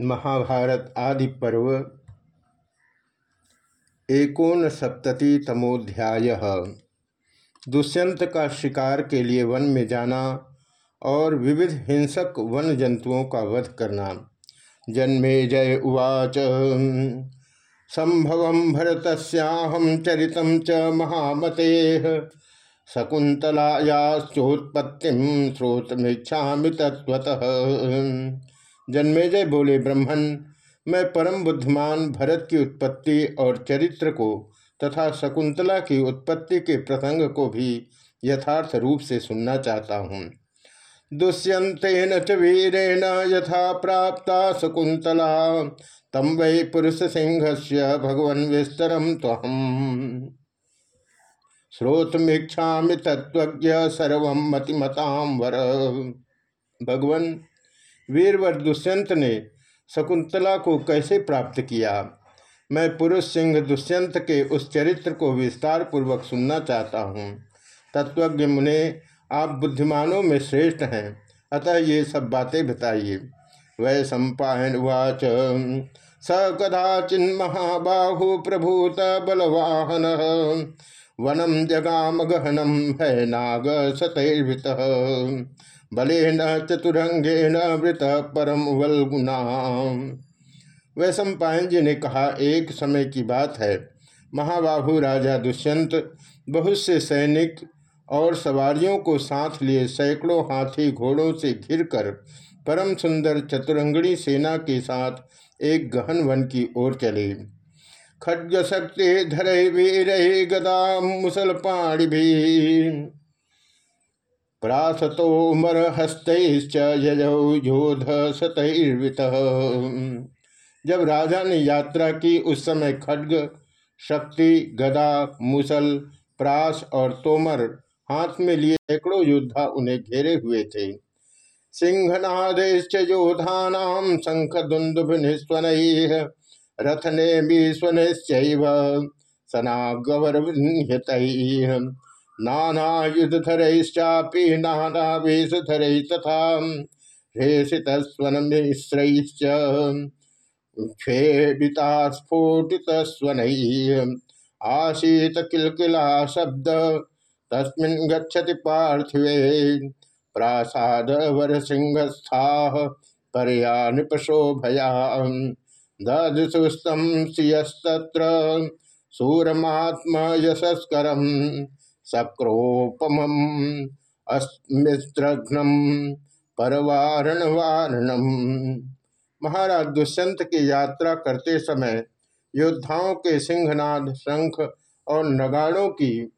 महाभारत आदि पर्व। एकोन सप्तति तमोध्याय दुष्यंत का शिकार के लिए वन में जाना और विविध हिंसक वन जंतुओं का वध करना। जन्मे जय उवाच। संभव भरतस्याहम चरित च महामते। शकुंतलायाश्चोत्पत्ति श्रोतमीक्षा तत्वतः जन्मेजय बोले ब्रह्मण मैं परम बुद्धिमान भरत की उत्पत्ति और चरित्र को तथा शकुंतला की उत्पत्ति के प्रसंग को भी यथार्थ रूप से सुनना चाहता हूँ। दुष्यंतेन च वीरेण यथा प्राप्ता शकुंतला, तम वै पुरुष सिंह से भगवन विस्तरम तहम श्रोतमीक्षा तत्व सर्व मतिमताम वर। भगवन वीरवर दुष्यंत ने शकुंतला को कैसे प्राप्त किया? मैं पुरुष सिंह दुष्यंत के उस चरित्र को विस्तार पूर्वक सुनना चाहता हूँ। तत्वज्ञ मुने, आप बुद्धिमानों में श्रेष्ठ हैं। अतः ये सब बातें बताइए। वै सम्पायन वाच स कदाचिन महाबाहु प्रभूत बलवाहन। वनम जगाम गहनम है नाग सतैर्भित बलेन चतुरंगेन वृत परम वलगुना वैश्व पायन जी ने कहा, एक समय की बात है। महाबाहु राजा दुष्यंत बहुत से सैनिक और सवारियों को साथ लिए सैकड़ों हाथी घोड़ों से घिरकर परम सुंदर चतुरंगणी सेना के साथ एक गहन वन की ओर चले। खड्ग शक्ति धरे वीर गदा मुसल पाणी भी प्रासतोमर हस्तोध सतर्वित जब राजा ने यात्रा की, उस समय खड्ग, शक्ति, गदा, मुसल, प्रास और तोमर हाथ में लिए सैकड़ों योद्धा उन्हें घेरे हुए थे। सिंहनादेश योधानाम शंख दुंदुभ निस्वन रथ ने भी स्वनिश्चैव सना गवर नाना युधरैश्चापि नाना वेशधर तथा हेषित स्वन मिश्रैश्च क्षेदिता स्फोटित स्वन आशीत किलकिला शब्द तस्मिन् गच्छति पार्थिवे प्रासाद वर सिंहस्था परया नृपशोभया दधुस्तम श्रियस्तत्र सूरमात्म सक्रोपम अस्मिस्त्रघ्नम परवारण वारणम महाराज दुष्यंत की यात्रा करते समय योद्धाओं के सिंहनाद, शंख और नगाड़ों की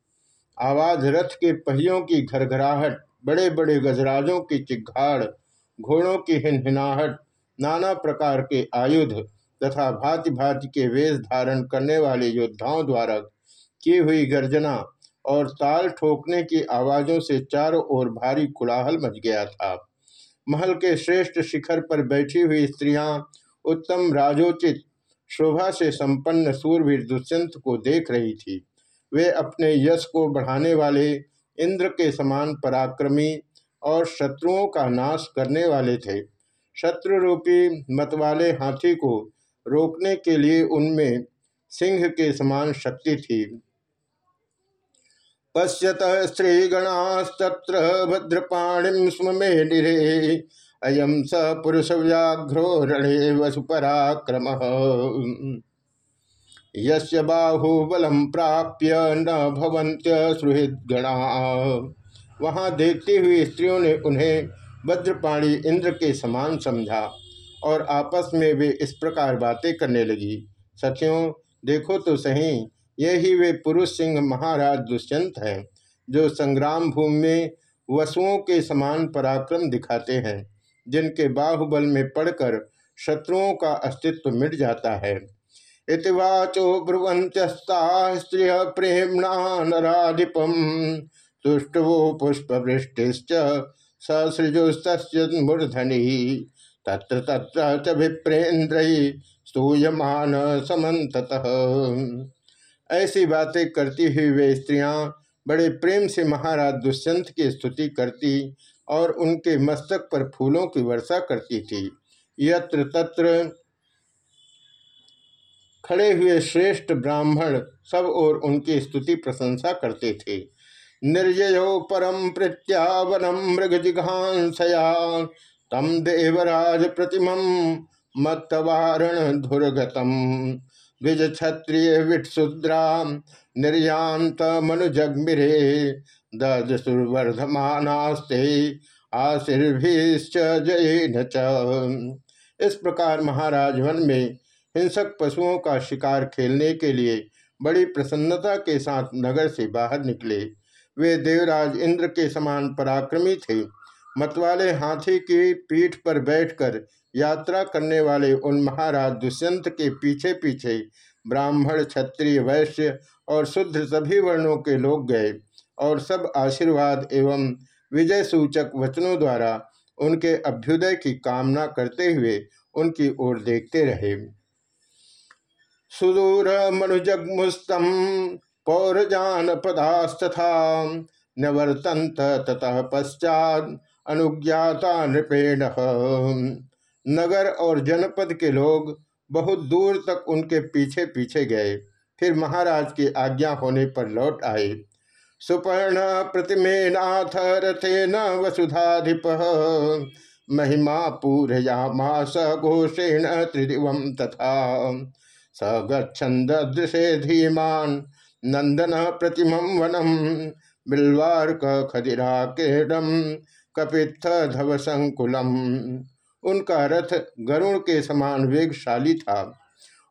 आवाज़, रथ के पहियों की घरघराहट बड़े बड़े गजराजों की चिघाड़, घोड़ों की हिनहिनाहट, नाना प्रकार के आयुध तथा भांति भांति के वेश धारण करने वाले योद्धाओं द्वारा की हुई गर्जना और ताल ठोकने की आवाज़ों से चारों ओर भारी कुलाहल मच गया था। महल के श्रेष्ठ शिखर पर बैठी हुई स्त्रियाँ उत्तम राजोचित शोभा से संपन्न सूरवीर दुष्यंत को देख रही थी। वे अपने यश को बढ़ाने वाले, इंद्र के समान पराक्रमी और शत्रुओं का नाश करने वाले थे। शत्रु रूपी मतवाले हाथी को रोकने के लिए उनमें सिंह के समान शक्ति थी। पश्यत स्त्रीगणास्तत्र भद्रपाणिम स्म मेडिरे अयम स पुरुष व्याघ्रो रणे वसुपराक्रम यस्य प्राप्य न भवंत्य सुहृदगणा। वहाँ देखती हुई स्त्रियों ने उन्हें भद्रपाणी इंद्र के समान समझा और आपस में वे इस प्रकार बातें करने लगी। सखियों, देखो तो सही यही वे पुरुष सिंह महाराज दुष्यंत हैं, जो संग्राम भूमि में वसुओं के समान पराक्रम दिखाते हैं, जिनके बाहुबल में पड़कर शत्रुओं का अस्तित्व मिट जाता है। इतिवाचो ब्रुवंत्यस्ता स्त्रिय प्रेमणा नाधिपम तुष्टवो पुष्पवृष्टिश्च ससृजुस्तूर्धनि तत्र तत्र च विप्रेन्द्र स्तूयमान समन्ततः ऐसी बातें करती हुई वे स्त्रियाँ बड़े प्रेम से महाराज दुष्यंत की स्तुति करती और उनके मस्तक पर फूलों की वर्षा करती थी। यत्र तत्र खड़े हुए श्रेष्ठ ब्राह्मण सब और उनकी स्तुति प्रशंसा करते थे। निर्जयो परम प्रत्यावनम मृग जिघांसया, तम देवराज प्रतिमं मत्तवारण धुर्गतम द्विज क्षत्रिय विटशूद्रा निर्यांत मनुजगमिरे दर्धमानास्ते आशीर्भिश्च जय इस प्रकार महाराज वन में हिंसक पशुओं का शिकार खेलने के लिए बड़ी प्रसन्नता के साथ नगर से बाहर निकले। वे देवराज इंद्र के समान पराक्रमी थे। मतवाले हाथी की पीठ पर बैठकर यात्रा करने वाले उन महाराज दुष्यंत के पीछे पीछे ब्राह्मण, क्षत्रिय, वैश्य और शुद्ध सभी वर्णों के लोग गए और सब आशीर्वाद एवं विजय सूचक वचनों द्वारा उनके अभ्युदय की कामना करते हुए उनकी ओर देखते रहे। सुदूर मनुजगमुस्तम पौरजान पदास्तथा नवर्तंत ततः पश्चात अनुज्ञाता नृपेण नगर और जनपद के लोग बहुत दूर तक उनके पीछे पीछे गए। फिर महाराज की आज्ञा होने पर लौट आए। सुपर्ण प्रतिमे नाथ प्रतिमेनाथ रथेन वसुधाधिप। महिमा पूरयामास घोषेण त्रिदिव तथा। स गच्छन्दृशे धीमान नंदन प्रतिम वनम बिल्वार्क खदिरा केडम कपित्थ धव संकुलम उनका रथ गरुण के समान वेगशाली था।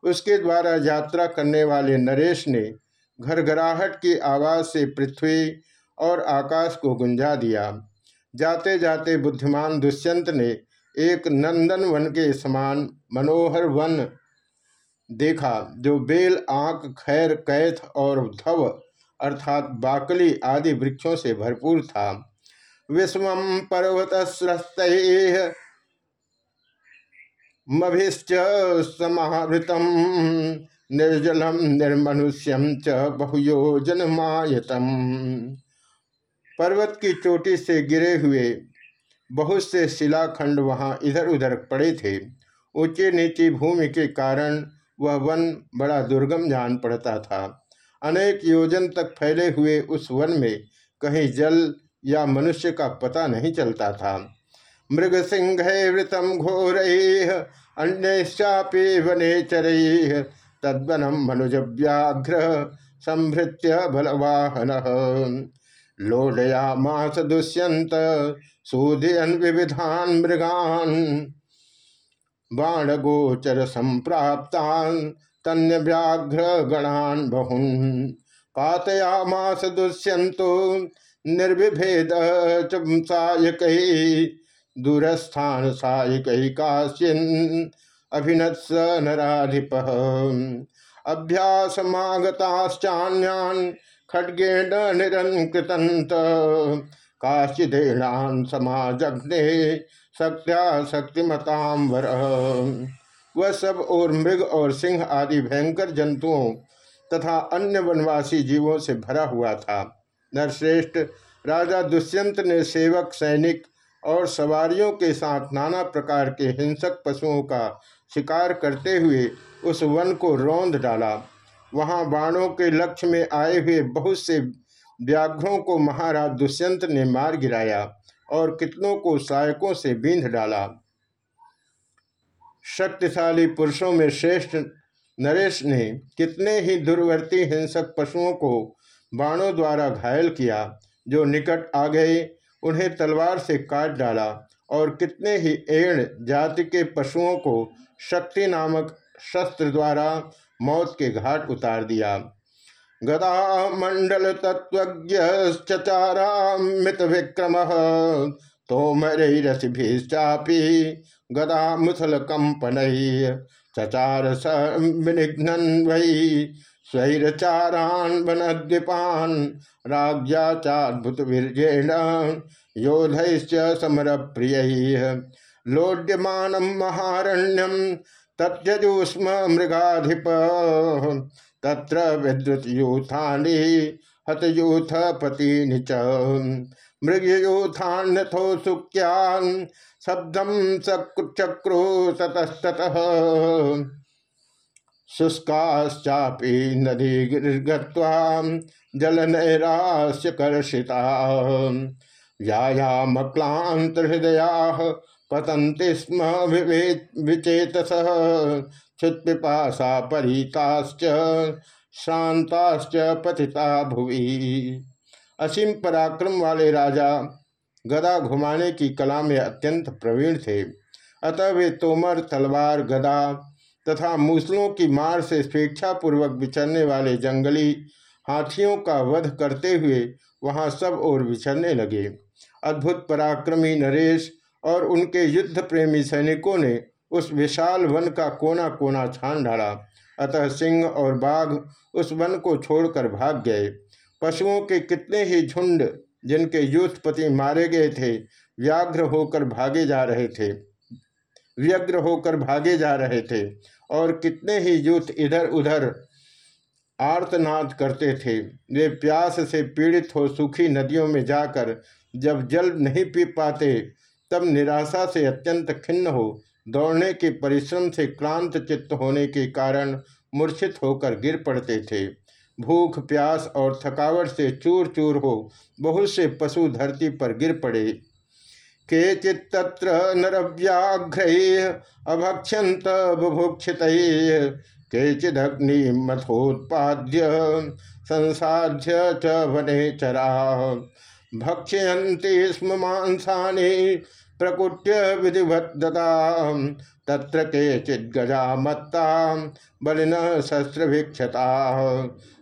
उसके द्वारा यात्रा करने वाले नरेश ने घरघराहट की आवाज़ से पृथ्वी और आकाश को गुंजा दिया। जाते जाते बुद्धिमान दुष्यंत ने एक नंदन वन के समान मनोहर वन देखा, जो बेल, आँख, खैर, कैथ और धव अर्थात बाकली आदि वृक्षों से भरपूर था। विश्व पर्वत मभिश्च समावृतम निर्जलम निर्मनुष्यम च बहुयोजन मायतम पर्वत की चोटी से गिरे हुए बहुत से शिलाखंड वहाँ इधर उधर पड़े थे। ऊँचे नीची भूमि के कारण वह वन बड़ा दुर्गम जान पड़ता था। अनेक योजन तक फैले हुए उस वन में कहीं जल या मनुष्य का पता नहीं चलता था। मृग सिंह वृतम घोर अन्यपि वने चर तद्वनम मनुज व्याघ्र संभृत्य बलवाहन। लोडया मास दुष्यंत सूदयन विविधान मृगान, बाणगोचर संप्राप्तान तन्य व्याघ्र गणान बहुन। पातयामास दुष्यंतो निर्विभेद सायक दूरस्थान सायक काश्यन अभिनत्स नराधिप। अभ्यासमागताश्चान्यान खड्गेण निरंकृतंत काश्चिदेणान समाजग्ने शक्त्या शक्तिमताम वर। वह सब और मृग और सिंह आदि भयंकर जंतुओं तथा अन्य वनवासी जीवों से भरा हुआ था। नरश्रेष्ठ राजा दुष्यंत ने सेवक, सैनिक और सवारियों के साथ नाना प्रकार के हिंसक पशुओं का शिकार करते हुए उस वन को रौंद डाला। वहाँ बाणों के लक्ष्य में आए हुए बहुत से व्याघ्रों को महाराज दुष्यंत ने मार गिराया और कितनों को सहायकों से बींध डाला। शक्तिशाली पुरुषों में श्रेष्ठ नरेश ने कितने ही दुर्वर्ती हिंसक पशुओं को बाणों द्वारा घायल किया, जो निकट आ गए उन्हें तलवार से काट डाला और कितने ही एण जाति के पशुओं को शक्ति नामक शस्त्र द्वारा मौत के घाट उतार दिया। गदा मंडल तत्वज्ञारामित विक्रम तोमरसिभिश्चापी गदा मुसल कंपन, चचार विनिघ्न वही स्वैरचारान वनद्वीपान राज्ञा चाद्भुत वीर्येण योधैश्च समर प्रिय लोड्यमान महारण्यम तत्यजुस्म मृगाधिप। तत्र विद्युत यूथानि हतयूथ पति च मृगयूथान्यथो सुक्यान शब्दम चक्रो ततस्तत शुष्काश्चापी नदी गत्वा जल कर्षिता हृदया पतंति स्म विचेतस। क्षुत्पिपाशा परिताश्च शांताश्च पतिता भुवि। असीम पराक्रम वाले राजा गदा घुमाने की कला में अत्यंत प्रवीण थे। अतः वे तोमर, तलवार, गदा तथा मूसलों की मार से स्वेच्छापूर्वक विचरने वाले जंगली हाथियों का वध करते हुए वहाँ सब ओर विचरने लगे। अद्भुत पराक्रमी नरेश और उनके युद्ध प्रेमी सैनिकों ने उस विशाल वन का कोना कोना छान डाला। अतः सिंह और बाघ उस वन को छोड़कर भाग गए। पशुओं के कितने ही झुंड जिनके युद्धपति मारे गए थे, व्याघ्र होकर भागे जा रहे थे। व्यग्र होकर भागे जा रहे थे। और कितने ही युद्ध इधर उधर आर्तनाद करते थे। वे प्यास से पीड़ित हो सूखी नदियों में जाकर जब जल नहीं पी पाते, तब निराशा से अत्यंत खिन्न हो, दौड़ने के परिश्रम से क्लांत चित्त होने के कारण मूर्छित होकर गिर पड़ते थे। भूख, प्यास और थकावट से चूर चूर हो, बहुत से पशु धरती पर गिर पड़े। के चित्र नरव्याघ्र अभक्षत बुभुक्षित केचिदग्नि मथोत्पाद्य संसाध्य च वने चरा। भक्षयन्ति स्म मांसानि प्रकुट्य विधिवत्ता तत्र केचिद्गजा मत्ता बलिन शस्त्रभिक्षता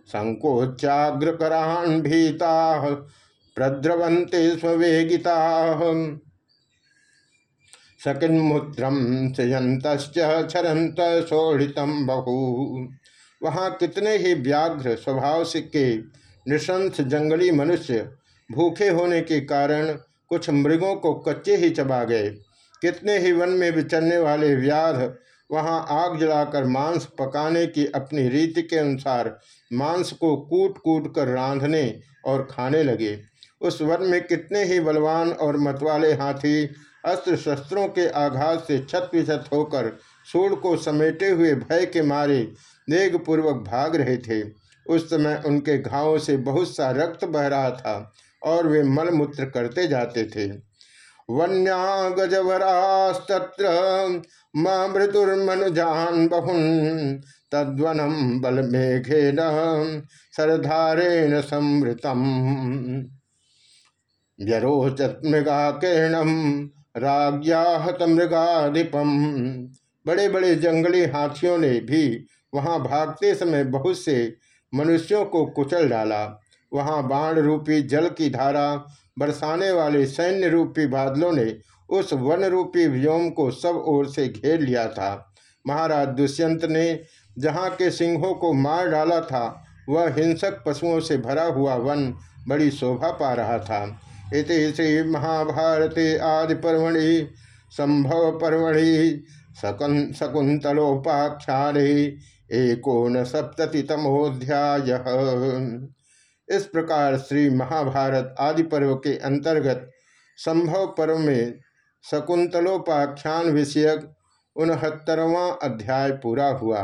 संकोचाग्रकरान् भीता। प्रद्रवन्ते स्वेगिता सकिन्मुद्रम सयंत छरंत शोढ़ितम बहु। वहाँ कितने ही व्याघ्र स्वभाव से के निशंस जंगली मनुष्य भूखे होने के कारण कुछ मृगों को कच्चे ही चबा गए। कितने ही वन में विचरने वाले व्याध वहाँ आग जलाकर मांस पकाने की अपनी रीति के अनुसार मांस को कूट कूट कर रांधने और खाने लगे। उस वन में कितने ही बलवान और मतवाले हाथी अस्त्र शस्त्रों के आघात से छत विछत होकर सूर को समेटे हुए भय के मारे वेगपूर्वक भाग रहे थे। उस समय उनके घावों से बहुत सा रक्त बह रहा था और वे मलमूत्र करते जाते थे। वन्या गजवरास्तत्र मृदुर्मनुजान बहुन, तद्वनम बल मेघेन सरधारेण संवृतम। व्यरोचत मृगा किरणम राज्ञा हत मृगाधिपम बड़े बड़े जंगली हाथियों ने भी वहाँ भागते समय बहुत से मनुष्यों को कुचल डाला। वहाँ बाण रूपी जल की धारा, बरसाने वाले सैन्य रूपी बादलों ने उस वन रूपी व्योम को सब ओर से घेर लिया था। महाराज दुष्यंत ने जहाँ के सिंहों को मार डाला था, वह हिंसक पशुओं से भरा हुआ वन बड़ी शोभा पा रहा था। इति श्री महाभारते आदि पर्वणि संभव पर्वणि सकन शकुंतलोपाख्यान एकोन सप्ततितमोध्याय इस प्रकार श्री महाभारत आदि पर्व के अंतर्गत संभव पर्व में शकुंतलोपाख्यान विषयक उनहत्तरवां अध्याय पूरा हुआ।